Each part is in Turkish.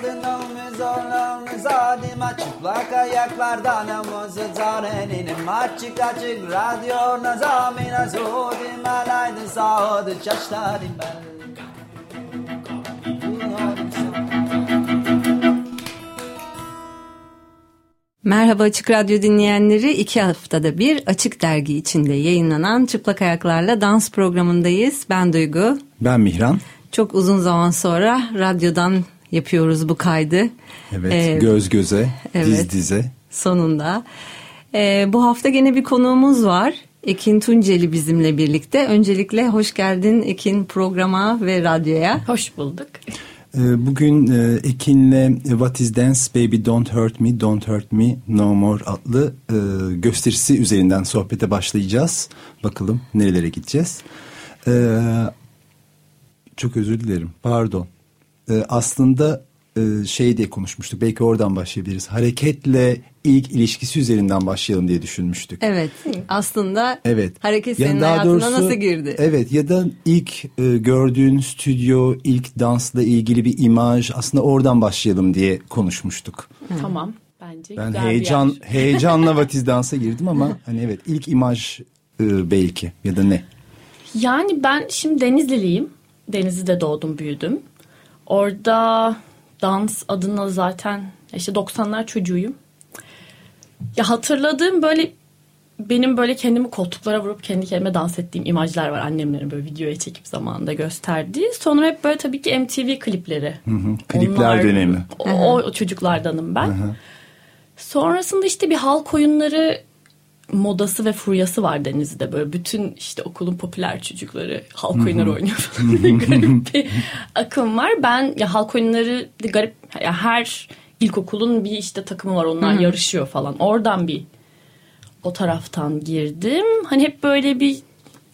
aldın omuz omuz adıma çıplak ayaklardan omuz zarenin açık açık radyo nazamina zodim alaydın sağdı çaşlarım ben. Merhaba Açık Radyo dinleyenleri. iki haftada bir Açık Dergi içinde yayınlanan Çıplak Ayaklarla Dans programındayız. Ben Duygu. Ben Mihran. Çok uzun zaman sonra radyodan yapıyoruz bu kaydı. Evet ee, göz göze, evet, diz dize. Sonunda. Ee, bu hafta gene bir konuğumuz var. Ekin Tunceli bizimle birlikte. Öncelikle hoş geldin Ekin programa ve radyoya. Hoş bulduk. Ee, bugün e, Ekin'le What is Dance Baby Don't Hurt Me Don't Hurt Me No More adlı e, gösterisi üzerinden sohbete başlayacağız. Bakalım nerelere gideceğiz. Ee, çok özür dilerim pardon. Ee, aslında e, şey diye konuşmuştuk. Belki oradan başlayabiliriz. Hareketle ilk ilişkisi üzerinden başlayalım diye düşünmüştük. Evet. Aslında evet. hareket senin yani hayatına doğrusu, nasıl girdi? Evet ya da ilk e, gördüğün stüdyo, ilk dansla ilgili bir imaj aslında oradan başlayalım diye konuşmuştuk. Tamam. Bence ben heyecan heyecanla vatiz dansa girdim ama hani evet ilk imaj e, belki ya da ne? Yani ben şimdi Denizliliyim. Denizli'de doğdum, büyüdüm. Orada dans adına zaten işte 90'lar çocuğuyum. Ya hatırladığım böyle benim böyle kendimi koltuklara vurup kendi kendime dans ettiğim imajlar var annemlerin böyle videoya çekip zamanında gösterdiği. Sonra hep böyle tabii ki MTV klipleri. Hı hı, klipler Onlar, dönemi. O, o çocuklardanım ben. Hı hı. Sonrasında işte bir halk oyunları modası ve furyası var Denizli'de böyle bütün işte okulun popüler çocukları halk oyunları oynuyor falan garip bir akım var. Ben ya halk oyunları garip ya her ilkokulun bir işte takımı var onlar yarışıyor falan. Oradan bir o taraftan girdim. Hani hep böyle bir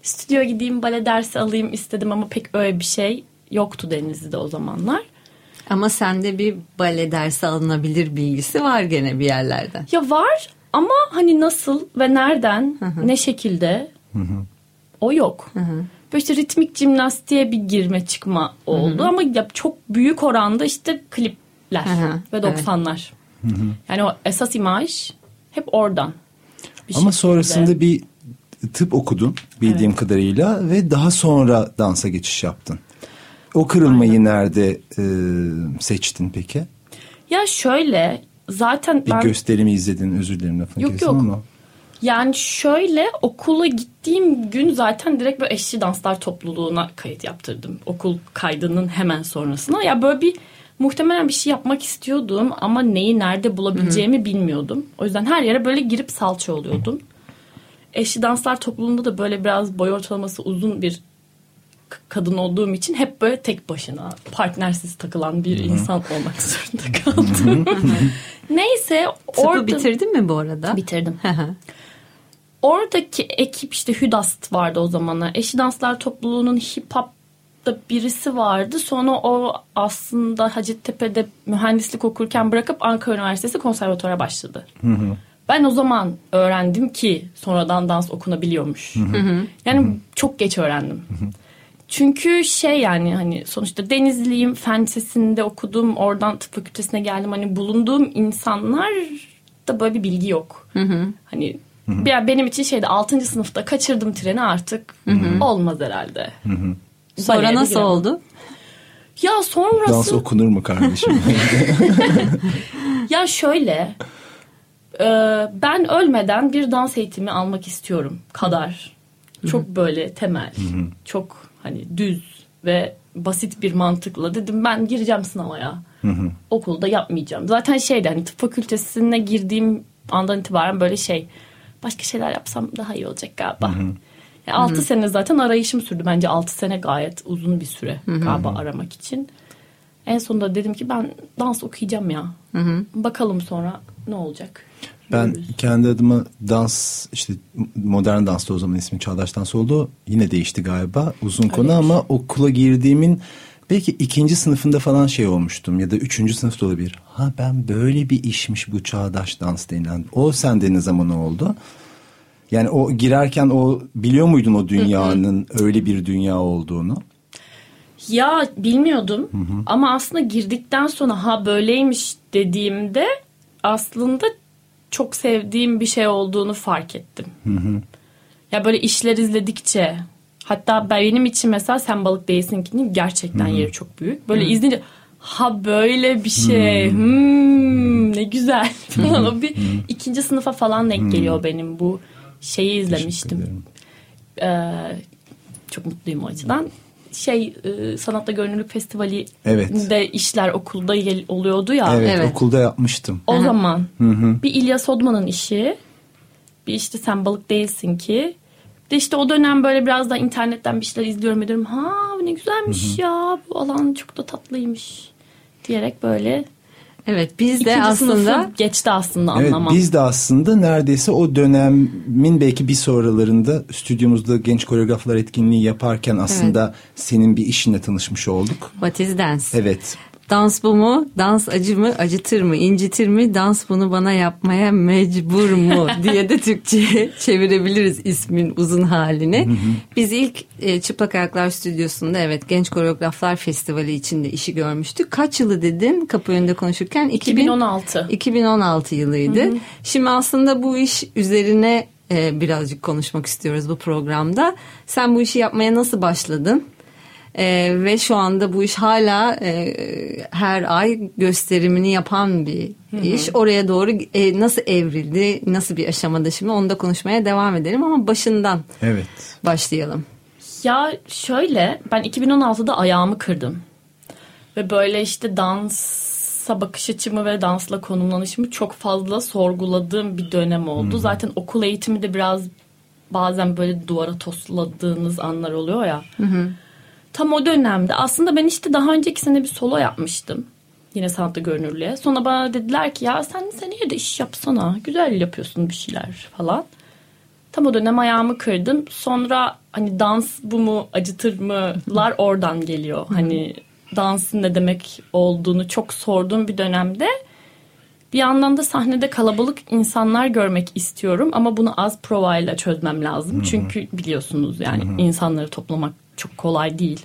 stüdyo gideyim bale dersi alayım istedim ama pek öyle bir şey yoktu Denizli'de o zamanlar. Ama sende bir bale dersi alınabilir bilgisi var gene bir yerlerden. Ya var ama hani nasıl ve nereden, hı hı. ne şekilde hı hı. o yok. Hı hı. Böyle işte ritmik jimnastiğe bir girme çıkma oldu hı hı. ama ya çok büyük oranda işte klipler hı hı. ve 90'lar. Evet. Yani o esas imaj hep oradan. Bir ama şekilde. sonrasında bir tıp okudun bildiğim evet. kadarıyla ve daha sonra dansa geçiş yaptın. O kırılmayı Aynen. nerede e, seçtin peki? Ya şöyle zaten bir ben... gösterimi izledin özür dilerim lafını yok, yok. ama. Yani şöyle okula gittiğim gün zaten direkt böyle eşli danslar topluluğuna kayıt yaptırdım. Okul kaydının hemen sonrasına. Ya böyle bir muhtemelen bir şey yapmak istiyordum ama neyi nerede bulabileceğimi Hı-hı. bilmiyordum. O yüzden her yere böyle girip salça oluyordum. Eşli danslar topluluğunda da böyle biraz boy ortalaması uzun bir kadın olduğum için hep böyle tek başına partnersiz takılan bir Hı-hı. insan olmak zorunda kaldım. Neyse Tıpı orada... bitirdin mi bu arada? Bitirdim. Oradaki ekip işte Hüdast vardı o zamanlar. Eşi Danslar Topluluğu'nun hip hop'ta birisi vardı. Sonra o aslında Hacettepe'de mühendislik okurken bırakıp Ankara Üniversitesi konservatuara başladı. Hı hı. Ben o zaman öğrendim ki sonradan dans okunabiliyormuş. Hı hı. Yani hı hı. çok geç öğrendim. Hı hı. Çünkü şey yani hani sonuçta Denizliyim, fen lisesinde okudum, oradan tıp fakültesine geldim. Hani bulunduğum insanlar da böyle bir bilgi yok. Hı hı. Hani hı hı. Bir, benim için şeyde 6. sınıfta kaçırdım treni artık hı hı. olmaz herhalde. Hı hı. Sonra nasıl giremem. oldu? Ya sonrası... Dans okunur mu kardeşim? ya şöyle... Ben ölmeden bir dans eğitimi almak istiyorum kadar. Çok böyle temel. Çok hani düz ve basit bir mantıkla dedim ben gireceğim sınava ya. Hı hı. Okulda yapmayacağım. Zaten şeydi hani tıp fakültesine girdiğim andan itibaren böyle şey başka şeyler yapsam daha iyi olacak galiba. Hı hı. Yani 6 sene zaten arayışım sürdü. Bence 6 sene gayet uzun bir süre hı hı. galiba aramak için. En sonunda dedim ki ben dans okuyacağım ya. Hı hı. Bakalım sonra ne olacak. Ben kendi adıma dans işte modern dansta o zaman ismi Çağdaş Dans oldu. Yine değişti galiba uzun Öyle konu ama okula girdiğimin belki ikinci sınıfında falan şey olmuştum ya da üçüncü sınıfta olabilir. Ha ben böyle bir işmiş bu Çağdaş Dans denilen. O sende ne zaman oldu? Yani o girerken o biliyor muydun o dünyanın öyle bir dünya olduğunu? Ya bilmiyordum ama aslında girdikten sonra ha böyleymiş dediğimde aslında çok sevdiğim bir şey olduğunu fark ettim. Ya böyle işler izledikçe hatta benim için mesela sen balık değilsin ki gerçekten yeri çok büyük. Böyle izleyince ha böyle bir şey hmm, ne güzel. Falan o bir ikinci sınıfa falan denk geliyor benim bu şeyi izlemiştim. Ee, çok mutluyum o açıdan. Şey e, Sanatta Gönüllülük Festivali Evet. de işler okulda oluyordu ya. Evet, Evet. okulda yapmıştım. O zaman bir İlyas Odman'ın işi bir işte sen balık değilsin ki bir de işte o dönem böyle biraz da internetten bir şeyler izliyorum ediyorum. Ha ne güzelmiş ya bu alan çok da tatlıymış diyerek böyle Evet biz de ikinci aslında geçti aslında Evet anlamam. biz de aslında neredeyse o dönemin belki bir sonralarında stüdyomuzda genç koreograflar etkinliği yaparken aslında senin bir işinle tanışmış olduk. What is Dance? Evet. Dans bu mu? Dans acı mı? Acıtır mı? incitir mi? Dans bunu bana yapmaya mecbur mu? diye de Türkçe'ye çevirebiliriz ismin uzun halini. Biz ilk e, Çıplak Ayaklar Stüdyosu'nda evet Genç Koreograflar Festivali içinde işi görmüştük. Kaç yılı dedin kapı önünde konuşurken? 2000 2016. 2016 yılıydı. Şimdi aslında bu iş üzerine e, birazcık konuşmak istiyoruz bu programda. Sen bu işi yapmaya nasıl başladın? E, ve şu anda bu iş hala e, her ay gösterimini yapan bir iş. Oraya doğru e, nasıl evrildi, nasıl bir aşamada şimdi onu da konuşmaya devam edelim ama başından Evet. başlayalım. Ya şöyle ben 2016'da ayağımı kırdım. Ve böyle işte dansa bakış açımı ve dansla konumlanışımı çok fazla sorguladığım bir dönem oldu. Zaten okul eğitimi de biraz bazen böyle duvara tosladığınız anlar oluyor ya. Tam o dönemde aslında ben işte daha önceki sene bir solo yapmıştım. Yine sanatta görünürlüğe. Sonra bana dediler ki ya sen seneye de iş yapsana. Güzel yapıyorsun bir şeyler falan. Tam o dönem ayağımı kırdım. Sonra hani dans bu mu acıtır mılar oradan geliyor. Hani dansın ne demek olduğunu çok sorduğum bir dönemde bir yandan da sahnede kalabalık insanlar görmek istiyorum ama bunu az provayla çözmem lazım. Çünkü biliyorsunuz yani insanları toplamak çok kolay değil.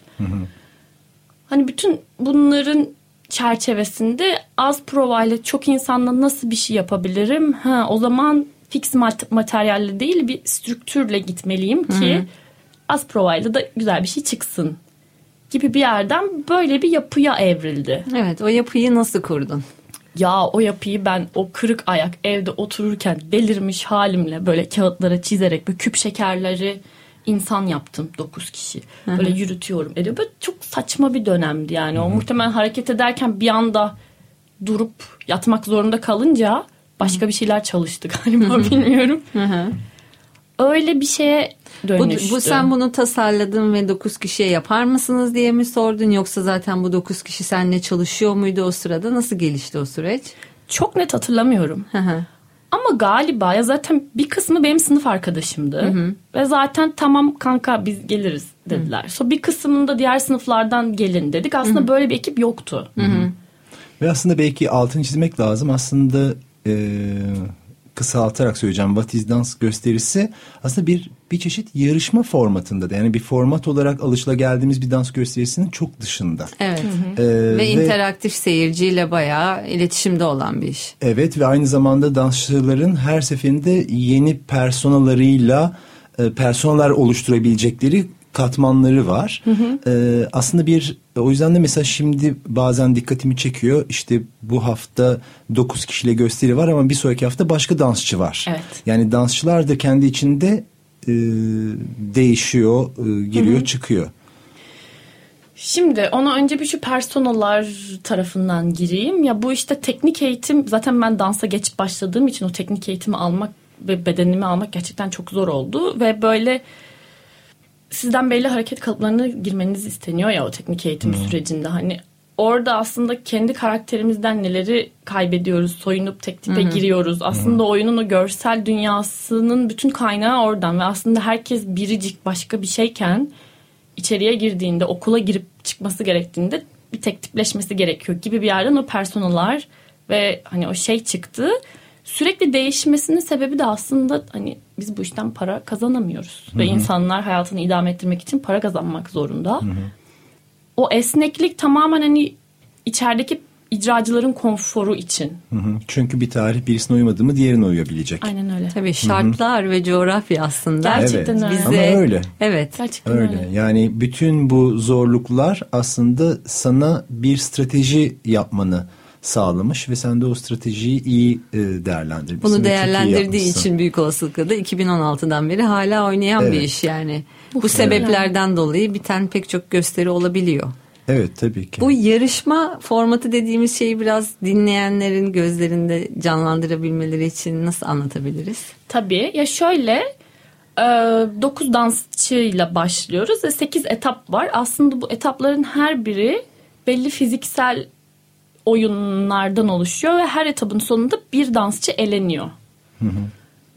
Hani bütün bunların çerçevesinde az provayla çok insanla nasıl bir şey yapabilirim? Ha, o zaman fix mat- materyalle değil bir strüktürle gitmeliyim ki az provayla da güzel bir şey çıksın gibi bir yerden böyle bir yapıya evrildi. Evet o yapıyı nasıl kurdun? Ya o yapıyı ben o kırık ayak evde otururken delirmiş halimle böyle kağıtlara çizerek böyle küp şekerleri insan yaptım 9 kişi. Böyle yürütüyorum. Ediyor. Böyle çok saçma bir dönemdi yani. O muhtemelen hareket ederken bir anda durup yatmak zorunda kalınca başka bir şeyler çalıştı galiba bilmiyorum. Öyle bir şeye Bu, dönüştü. bu sen bunu tasarladın ve 9 kişiye yapar mısınız diye mi sordun yoksa zaten bu 9 kişi seninle çalışıyor muydu o sırada nasıl gelişti o süreç? Çok net hatırlamıyorum. Hı hı. Ama galiba ya zaten bir kısmı benim sınıf arkadaşımdı. Ve zaten tamam kanka biz geliriz dediler. Sonra bir kısmında diğer sınıflardan gelin dedik. Aslında böyle bir ekip yoktu. Ve aslında belki altını çizmek lazım. Aslında e, kısaltarak söyleyeceğim. What is Dance gösterisi aslında bir bir çeşit yarışma formatında da. Yani bir format olarak alışılageldiğimiz bir dans gösterisinin çok dışında. Evet. E, Ve interaktif seyirciyle bayağı iletişimde olan bir iş. Evet ve aynı zamanda dansçıların her seferinde yeni personalarıyla e, personalar oluşturabilecekleri katmanları var. E, aslında bir o yüzden de mesela şimdi bazen dikkatimi çekiyor. İşte bu hafta 9 kişiyle gösteri var ama bir sonraki hafta başka dansçı var. Evet. Yani dansçılar da kendi içinde e, değişiyor, e, giriyor, çıkıyor. Şimdi ona önce bir şu personalar tarafından gireyim. Ya bu işte teknik eğitim zaten ben dansa geç başladığım için o teknik eğitimi almak ve bedenimi almak gerçekten çok zor oldu. Ve böyle sizden belli hareket kalıplarına girmeniz isteniyor ya o teknik eğitim sürecinde. Hani orada aslında kendi karakterimizden neleri kaybediyoruz, soyunup tek tipe giriyoruz. Aslında oyunun o görsel dünyasının bütün kaynağı oradan ve aslında herkes biricik başka bir şeyken içeriye girdiğinde okula girip çıkması gerektiğinde bir tek tipleşmesi gerekiyor gibi bir yerden o personalar ve hani o şey çıktı. Sürekli değişmesinin sebebi de aslında hani biz bu işten para kazanamıyoruz ve insanlar hayatını idame ettirmek için para kazanmak zorunda. o esneklik tamamen hani içerideki icracıların konforu için. Hı hı. Çünkü bir tarih birisine uymadı mı diğerine uyabilecek. Aynen öyle. Tabii şartlar ve coğrafya aslında. Gerçekten evet. öyle. Bize, Ama öyle. Evet. Gerçekten Öyle. öyle. Yani bütün bu zorluklar aslında sana bir strateji yapmanı sağlamış ve sen de o stratejiyi iyi e, değerlendirmişsin. Bunu değerlendirdiği için büyük olasılıkla da 2016'dan beri hala oynayan bir Evet. iş yani. Bu Muhtemelen. sebeplerden dolayı biten pek çok gösteri olabiliyor. Evet tabii ki. Bu yarışma formatı dediğimiz şeyi biraz dinleyenlerin gözlerinde canlandırabilmeleri için nasıl anlatabiliriz? Tabii. Ya şöyle 9 dansçıyla başlıyoruz ve 8 etap var. Aslında bu etapların her biri belli fiziksel oyunlardan oluşuyor ve her etapın sonunda bir dansçı eleniyor.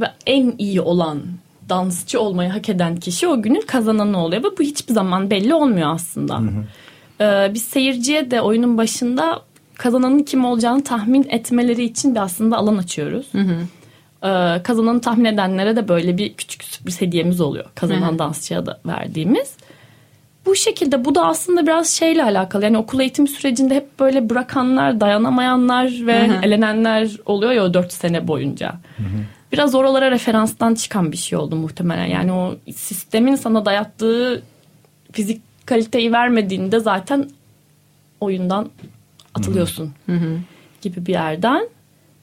Ve en iyi olan dansçı olmayı hak eden kişi o günün kazananı oluyor. Ve bu hiçbir zaman belli olmuyor aslında. Ee, biz seyirciye de oyunun başında kazananın kim olacağını tahmin etmeleri için de aslında alan açıyoruz. Ee, kazananı tahmin edenlere de böyle bir küçük sürpriz hediyemiz oluyor. Kazanan Hı hı. dansçıya da verdiğimiz. Bu şekilde bu da aslında biraz şeyle alakalı. Yani okul eğitim sürecinde hep böyle bırakanlar, dayanamayanlar ve Hı hı. elenenler oluyor ya o 4 sene boyunca. Biraz oralara referanstan çıkan bir şey oldu muhtemelen. Yani o sistemin sana dayattığı fizik kaliteyi vermediğinde zaten oyundan atılıyorsun gibi bir yerden.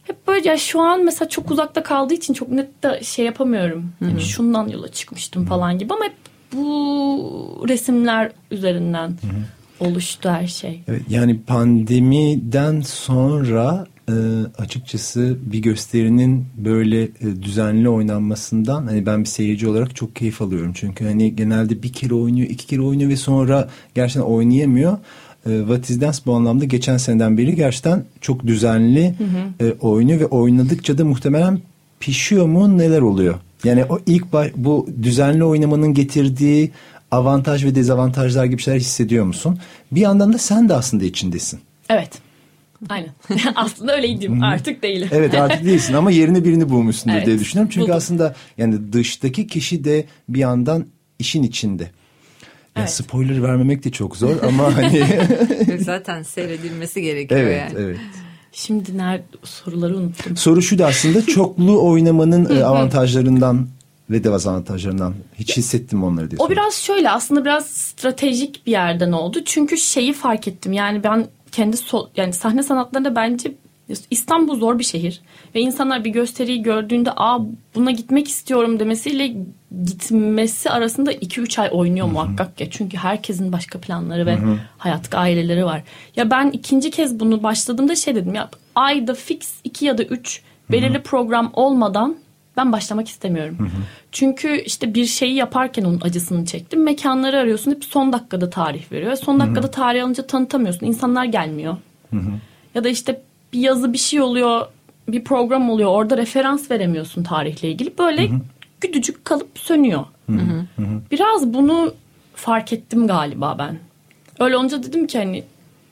Hep böyle ya şu an mesela çok uzakta kaldığı için çok net de şey yapamıyorum. Yani şundan yola çıkmıştım falan gibi ama hep bu resimler üzerinden oluştu her şey. Evet, yani pandemiden sonra e, açıkçası bir gösterinin böyle e, düzenli oynanmasından hani ben bir seyirci olarak çok keyif alıyorum. Çünkü hani genelde bir kere oynuyor, iki kere oynuyor ve sonra gerçekten oynayamıyor. E, What is Dance bu anlamda geçen seneden beri gerçekten çok düzenli e, oynuyor ve oynadıkça da muhtemelen pişiyor mu neler oluyor? Yani o ilk baş, bu düzenli oynamanın getirdiği avantaj ve dezavantajlar gibi şeyler hissediyor musun? Bir yandan da sen de aslında içindesin. Evet. Aynen. Aslında öyleydim. Artık değilim. Evet artık değilsin ama yerine birini bulmuşsundur Evet, diye düşünüyorum. Çünkü buldum. aslında yani dıştaki kişi de bir yandan işin içinde. Yani Evet. spoiler vermemek de çok zor ama hani Zaten seyredilmesi gerekiyor evet yani. evet. Şimdi nerede soruları unuttum. Soru şu da aslında çoklu oynamanın e, avantajlarından ve dezavantajlarından hiç hissettin mi onları diye O soruyorum. biraz şöyle aslında biraz stratejik bir yerden oldu. Çünkü şeyi fark ettim. Yani ben kendi sol, yani sahne sanatlarında bence İstanbul zor bir şehir ve insanlar bir gösteriyi gördüğünde aa buna gitmek istiyorum demesiyle gitmesi arasında 2-3 ay oynuyor muhakkak ya. Çünkü herkesin başka planları ve hayat aileleri var. Ya ben ikinci kez bunu başladığımda şey dedim ya ayda fix 2 ya da 3 belirli program olmadan ben başlamak istemiyorum. Çünkü işte bir şeyi yaparken onun acısını çektim. Mekanları arıyorsun hep son dakikada tarih veriyor. Son dakikada tarih alınca tanıtamıyorsun. İnsanlar gelmiyor. Ya da işte bir yazı bir şey oluyor, bir program oluyor. Orada referans veremiyorsun tarihle ilgili. Böyle güdücük kalıp sönüyor. Biraz bunu fark ettim galiba ben. Öyle olunca dedim ki hani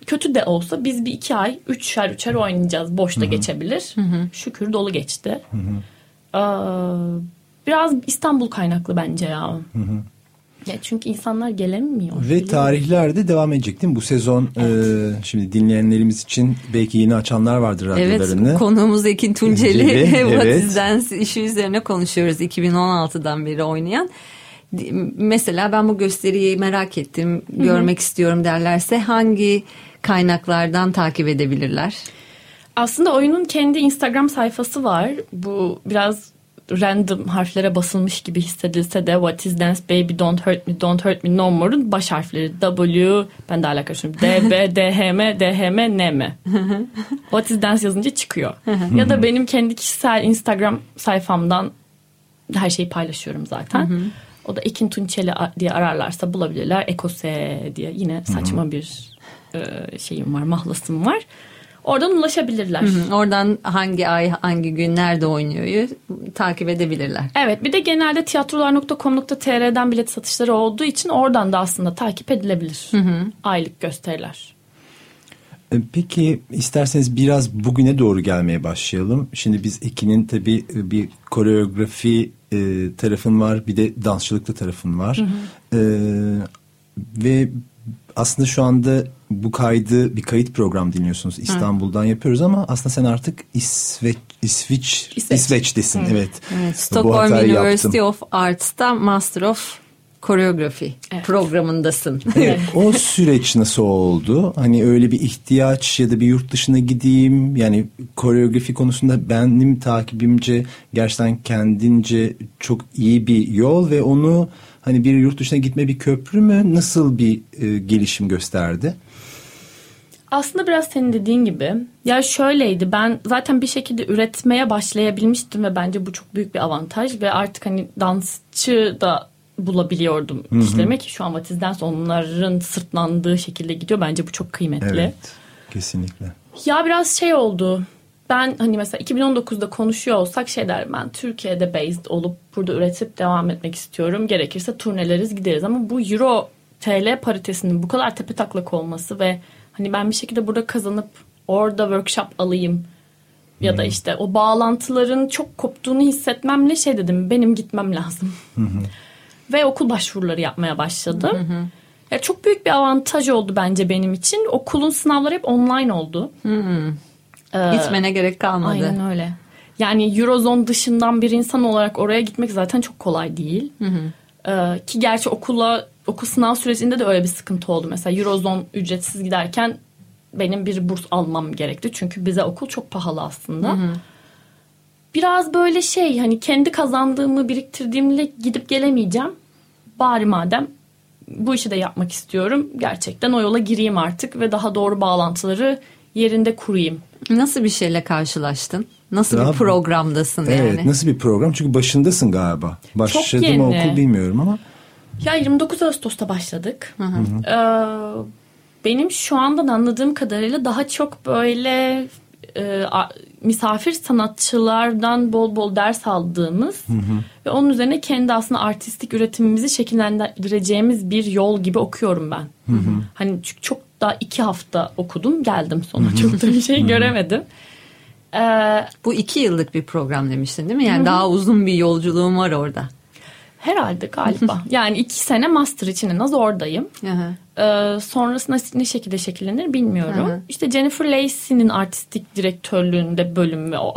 kötü de olsa biz bir iki ay üçer üçer oynayacağız. Boşta geçebilir. Şükür dolu geçti. Aa, biraz İstanbul kaynaklı bence ya. Ya çünkü insanlar gelemiyor. Ve Biliyorum. tarihler de devam edecek değil mi? Bu sezon e, şimdi dinleyenlerimiz için belki yeni açanlar vardır radyolarını. Evet konuğumuz Ekin Tunceli Tunceli, What evet. Dance işi üzerine konuşuyoruz 2016'dan beri oynayan. Mesela ben bu gösteriyi merak ettim, görmek istiyorum derlerse hangi kaynaklardan takip edebilirler? Aslında oyunun kendi Instagram sayfası var. Bu biraz random harflere basılmış gibi hissedilse de What is Dance Baby Don't Hurt Me Don't Hurt Me No More'un baş harfleri W ben de hala karıştırıyorum D, B, D, H, M, D, H, M, N, M. What is Dance yazınca çıkıyor. ya da benim kendi kişisel Instagram sayfamdan her şeyi paylaşıyorum zaten. O da Ekin Tunçeli diye ararlarsa bulabilirler. Ekose diye yine saçma bir e, şeyim var, mahlasım var. Oradan ulaşabilirler. Hı, Oradan hangi ay, hangi gün, nerede oynuyor takip edebilirler. Evet bir de genelde tiyatrolar.com.tr'den bilet satışları olduğu için oradan da aslında takip edilebilir. Aylık gösteriler. E, Peki isterseniz biraz bugüne doğru gelmeye başlayalım. Şimdi biz Ekin'in tabii e, bir koreografi e, tarafın var bir de dansçılıkta tarafın var. E, ve aslında şu anda bu kaydı bir kayıt program dinliyorsunuz. İstanbul'dan yapıyoruz ama aslında sen artık İsveç İsviç İsveç. İsveç'tesin. Evet. Evet, Bu Stockholm University yaptım. of Arts'ta Master of Choreography Evet. programındasın. Evet, o süreç nasıl oldu? Hani öyle bir ihtiyaç ya da bir yurt dışına gideyim yani koreografi konusunda benim takibimce gerçekten kendince çok iyi bir yol ve onu hani bir yurt dışına gitme bir köprü mü nasıl bir e, gelişim gösterdi? Aslında biraz senin dediğin gibi. Ya şöyleydi ben zaten bir şekilde üretmeye başlayabilmiştim ve bence bu çok büyük bir avantaj ve artık hani dansçı da bulabiliyordum işlerime ki şu an Vatiz'den onların sırtlandığı şekilde gidiyor. Bence bu çok kıymetli. Evet. Kesinlikle. Ya biraz şey oldu. Ben hani mesela 2019'da konuşuyor olsak şey derim ben Türkiye'de based olup burada üretip devam etmek istiyorum. Gerekirse turneleriz gideriz ama bu Euro TL paritesinin bu kadar tepe taklak olması ve hani ben bir şekilde burada kazanıp orada workshop alayım ya da işte o bağlantıların çok koptuğunu hissetmemle şey dedim benim gitmem lazım. Ve okul başvuruları yapmaya başladım. Ya çok büyük bir avantaj oldu bence benim için. Okulun sınavları hep online oldu. Ee, Gitmene gerek kalmadı. Aynen öyle. Yani Eurozone dışından bir insan olarak oraya gitmek zaten çok kolay değil. Ee, ki gerçi okula okul sınav sürecinde de öyle bir sıkıntı oldu. Mesela Eurozone ücretsiz giderken benim bir burs almam gerekti. Çünkü bize okul çok pahalı aslında. Biraz böyle şey hani kendi kazandığımı biriktirdiğimle gidip gelemeyeceğim. Bari madem bu işi de yapmak istiyorum. Gerçekten o yola gireyim artık ve daha doğru bağlantıları yerinde kurayım. Nasıl bir şeyle karşılaştın? Nasıl Daha- bir programdasın Evet yani? nasıl bir program? Çünkü başındasın galiba. Başladı mı okul bilmiyorum ama. Ya 29 Ağustos'ta başladık. Ee, benim şu andan anladığım kadarıyla daha çok böyle e, a- misafir sanatçılardan bol bol ders aldığımız ve onun üzerine kendi aslında artistik üretimimizi şekillendireceğimiz bir yol gibi okuyorum ben. Hani çünkü çok daha iki hafta okudum geldim sonra çok da bir şey göremedim. Ee, Bu iki yıllık bir program demiştin değil mi? Yani daha uzun bir yolculuğum var orada. Herhalde galiba. yani iki sene master için en az oradayım. Ee, sonrasında ne şekilde şekillenir bilmiyorum. İşte Jennifer Lacey'nin artistik direktörlüğünde bölüm ve o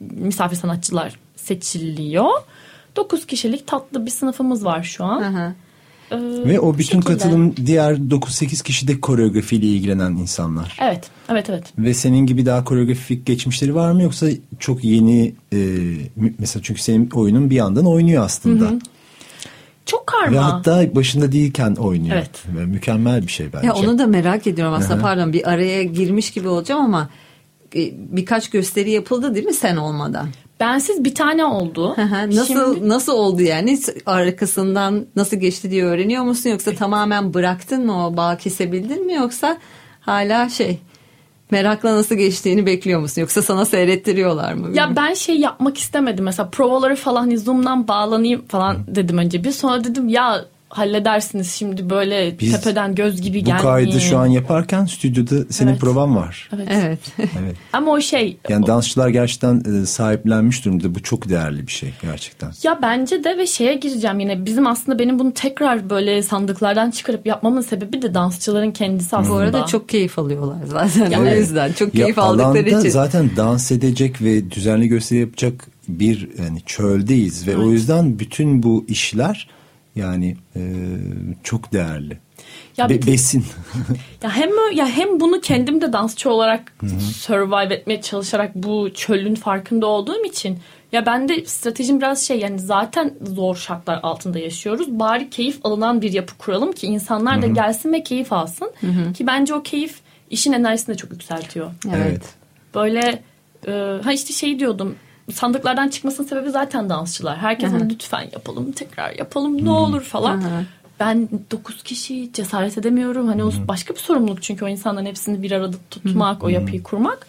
misafir sanatçılar seçiliyor. 9 kişilik tatlı bir sınıfımız var şu an. Hı hı. Ee, Ve o bütün şekilde. katılım diğer 9-8 kişi de koreografiyle ilgilenen insanlar. Evet, evet, evet. Ve senin gibi daha koreografik geçmişleri var mı yoksa çok yeni e, mesela çünkü senin oyunun bir yandan oynuyor aslında. Çok karma. Ve hatta başında değilken oynuyor. Evet. Ve mükemmel bir şey bence. Ya onu da merak ediyorum aslında. Hı hı. Pardon bir araya girmiş gibi olacağım ama e, birkaç gösteri yapıldı değil mi sen olmadan? Bensiz bir tane oldu. Nasıl Şimdi- nasıl oldu yani arkasından nasıl geçti diye öğreniyor musun yoksa tamamen bıraktın mı o bağ kesebildin mi yoksa hala şey merakla nasıl geçtiğini bekliyor musun yoksa sana seyrettiriyorlar mı? Ya ben şey yapmak istemedim. Mesela provaları falan hani Zoom'dan bağlanayım falan dedim önce bir. Sonra dedim ya halledersiniz şimdi böyle Biz tepeden göz gibi Bu gelmeyin. kaydı şu an yaparken stüdyoda senin Evet. provan var. Evet. Evet. Evet. Ama o şey Yani dansçılar gerçekten e, sahiplenmiş durumda. Bu çok değerli bir şey gerçekten. ya bence de ve şeye gireceğim yine bizim aslında benim bunu tekrar böyle sandıklardan çıkarıp yapmamın sebebi de dansçıların kendisi aslında. Bu arada çok keyif alıyorlar zaten o Evet. yüzden çok Ya keyif aldıkları alanda için. zaten dans edecek ve düzenli gösteri yapacak bir yani çöldeyiz ve o yüzden bütün bu işler yani e, çok değerli. Ya Be- besin. Ya hem ya hem bunu kendim de dansçı olarak survive etmeye çalışarak bu çölün farkında olduğum için ya ben de stratejim biraz şey yani zaten zor şartlar altında yaşıyoruz. Bari keyif alınan bir yapı kuralım ki insanlar da gelsin ve keyif alsın. Ki bence o keyif işin enerjisini de çok yükseltiyor. Evet. Böyle e, ha işte şey diyordum sandıklardan çıkmasının sebebi zaten dansçılar. Herkes hani lütfen yapalım tekrar yapalım ne olur falan. Ben 9 kişi cesaret edemiyorum. Hani o başka bir sorumluluk çünkü o insanların hepsini bir arada tutmak, o yapıyı kurmak.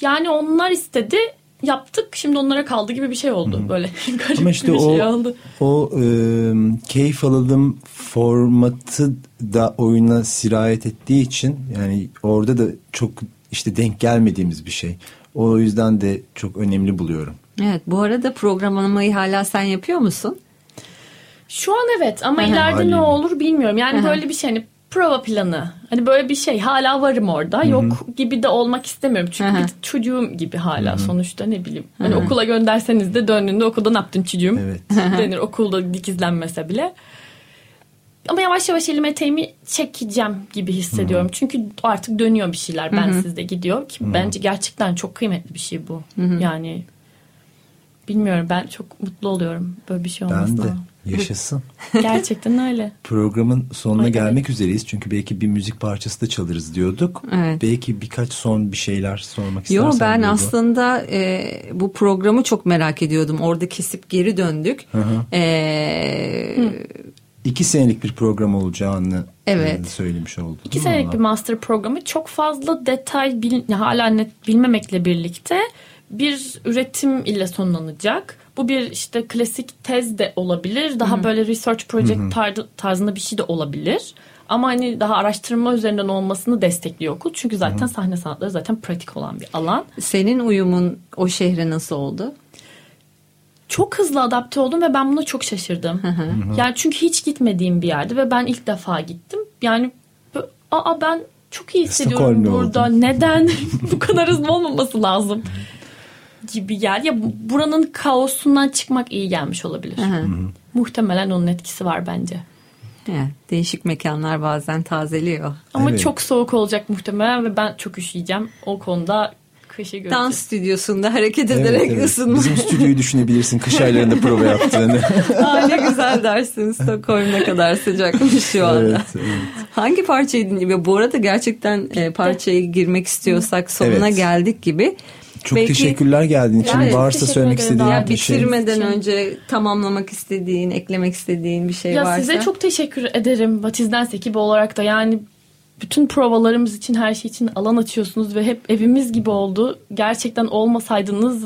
Yani onlar istedi, yaptık. Şimdi onlara kaldı gibi bir şey oldu. Böyle garip Ama işte bir şey o oldu. o e, keyif alalım formatı da oyuna sirayet ettiği için yani orada da çok işte denk gelmediğimiz bir şey. O yüzden de çok önemli buluyorum. Evet bu arada programlamayı hala sen yapıyor musun? Şu an evet ama hı. ileride ne Haliyle. olur bilmiyorum. Yani hı. böyle bir şey hani prova planı. Hani böyle bir şey hala varım orada. Yok gibi de olmak istemiyorum. Çünkü Hı hı. bir çocuğum gibi hala sonuçta ne bileyim. Hani okula gönderseniz de döndüğünde okulda ne yaptın çocuğum Evet. denir. Okulda dikizlenmese bile. Ama yavaş yavaş elime eteğimi çekeceğim gibi hissediyorum. Çünkü artık dönüyor bir şeyler. Ben sizde gidiyor ki bence gerçekten çok kıymetli bir şey bu. Yani bilmiyorum ben çok mutlu oluyorum böyle bir şey Ben de. olmasına. Yaşasın. Gerçekten öyle. Programın sonuna Ay, gelmek üzereyiz. Çünkü belki bir müzik parçası da çalırız diyorduk. Evet. Belki birkaç son bir şeyler sormak istersen. Yo ben Duygu. aslında e, bu programı çok merak ediyordum. Orada kesip geri döndük. E, İki senelik bir program olacağını Evet. e, söylemiş olduk. İki senelik bir master programı çok fazla detay bil, hala net bilmemekle birlikte bir üretim ile sonlanacak. Bu bir işte klasik tez de olabilir. Daha böyle research project tar- tarzında bir şey de olabilir. Ama hani daha araştırma üzerinden olmasını destekliyor okul. Çünkü zaten sahne sanatları zaten pratik olan bir alan. senin uyumun o şehre nasıl oldu? Çok hızlı adapte oldum ve ben buna çok şaşırdım. Yani çünkü hiç gitmediğim bir yerdi ve ben ilk defa gittim. Yani aa ben çok iyi hissediyorum Stockholm'da burada. oldun. Neden bu kadar hızlı olmaması lazım gibi geldi. Ya bu- buranın kaosundan çıkmak iyi gelmiş olabilir. Muhtemelen onun etkisi var bence. Yani değişik mekanlar bazen tazeliyor. Ama Evet. çok soğuk olacak muhtemelen ve ben çok üşüyeceğim. O konuda kışı göreceğiz. Dans stüdyosunda hareket Evet, ederek evet. ısınma. Bizim stüdyoyu düşünebilirsin kış aylarında prova yaptığını. Aa, ne güzel dersin. Stockholm ne kadar sıcakmış şu anda. evet, evet. Hangi parçayı dinliyor? Bu arada gerçekten e, parçaya girmek istiyorsak sonuna Evet. geldik gibi. Çok Belki- teşekkürler geldiğin için. Yani Varsa söylemek istediğin Ya bir şey. bitirmeden için. önce tamamlamak istediğin, eklemek istediğin bir şey Ya varsa. size çok teşekkür ederim Batiz'den ekibi olarak da yani bütün provalarımız için her şey için alan açıyorsunuz ve hep evimiz gibi oldu. Gerçekten olmasaydınız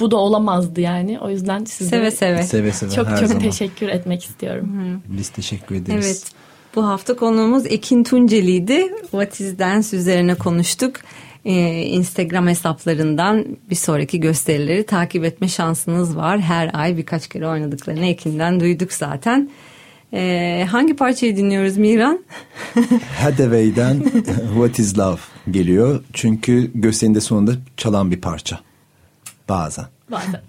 bu da olamazdı yani. O yüzden size seve seve. Seve seve çok her çok zaman. teşekkür etmek istiyorum. Biz teşekkür ederiz. Evet. Bu hafta konuğumuz Ekin Tunceli'ydi. What is Dance üzerine konuştuk. Ee, Instagram hesaplarından bir sonraki gösterileri takip etme şansınız var. Her ay birkaç kere oynadıklarını Ekin'den duyduk zaten. Ee, hangi parçayı dinliyoruz Miran? Hathaway'den What is Love geliyor. Çünkü gösterinin de sonunda çalan bir parça. Bazen. Bazen.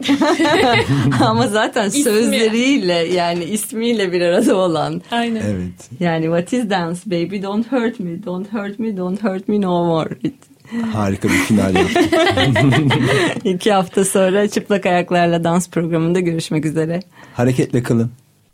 Ama zaten İsmi. sözleriyle yani ismiyle bir arada olan. Aynen. Evet. Yani What is Dance Baby Don't Hurt Me Don't Hurt Me Don't Hurt Me No More. Harika bir final yaptık. İki hafta sonra çıplak ayaklarla dans programında görüşmek üzere. Hareketle kalın.